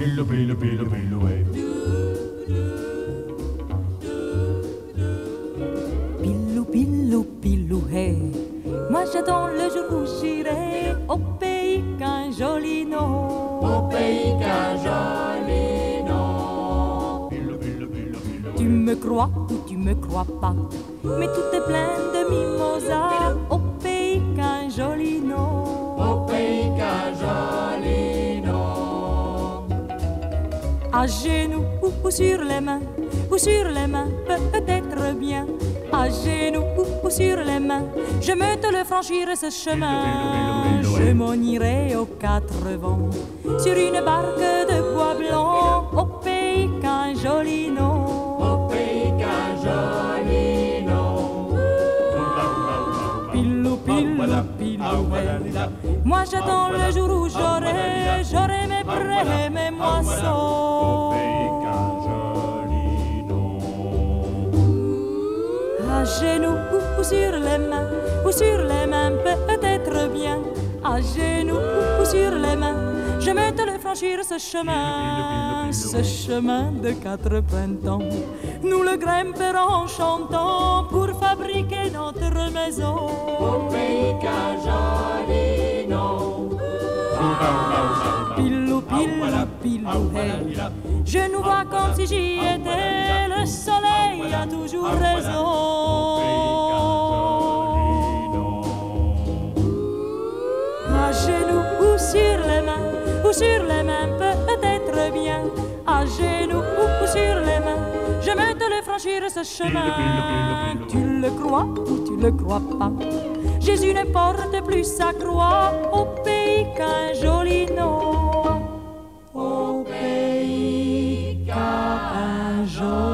Pilou, pilou, pilou, pilou, hey. Pilou, pilou, pilou, hey. Moi j'attends le jour où j'irai au pays qu'un joli nom. Au pays qu'un joli nom. Pilou, pilou, pilou, pilou, Tu me crois ou tu me crois pas, mais tout est plein de À genoux ou, ou sur les mains, ou sur les mains, peut-être bien. À genoux ou, ou sur les mains, je me te le franchir ce chemin. Je m'en irai aux quatre vents, sur une barque de bois blanc, au pays qu'un joli nom. Au pays qu'un joli nom. Pilou, pilou, pilou. Moi j'attends le jour où j'aurai, j'aurai genoux ou, ou sur les mains, ou sur les mains peut-être bien. À genoux ou, ou sur les mains, je me te le franchir ce chemin, ce chemin de quatre printemps. Nous le grimperons en chantant pour fabriquer notre maison. Au pays nom. Pilou, pilou, pilou, hey. Je nous vois comme si j'y étais, le soleil a toujours raison. ou sur les mains peut être bien. À genoux ou sur les mains, je me te le franchir ce chemin. Tu le crois ou tu le crois pas? Jésus ne porte plus sa croix au pays qu'un joli nom. Au pays qu'un joli nom.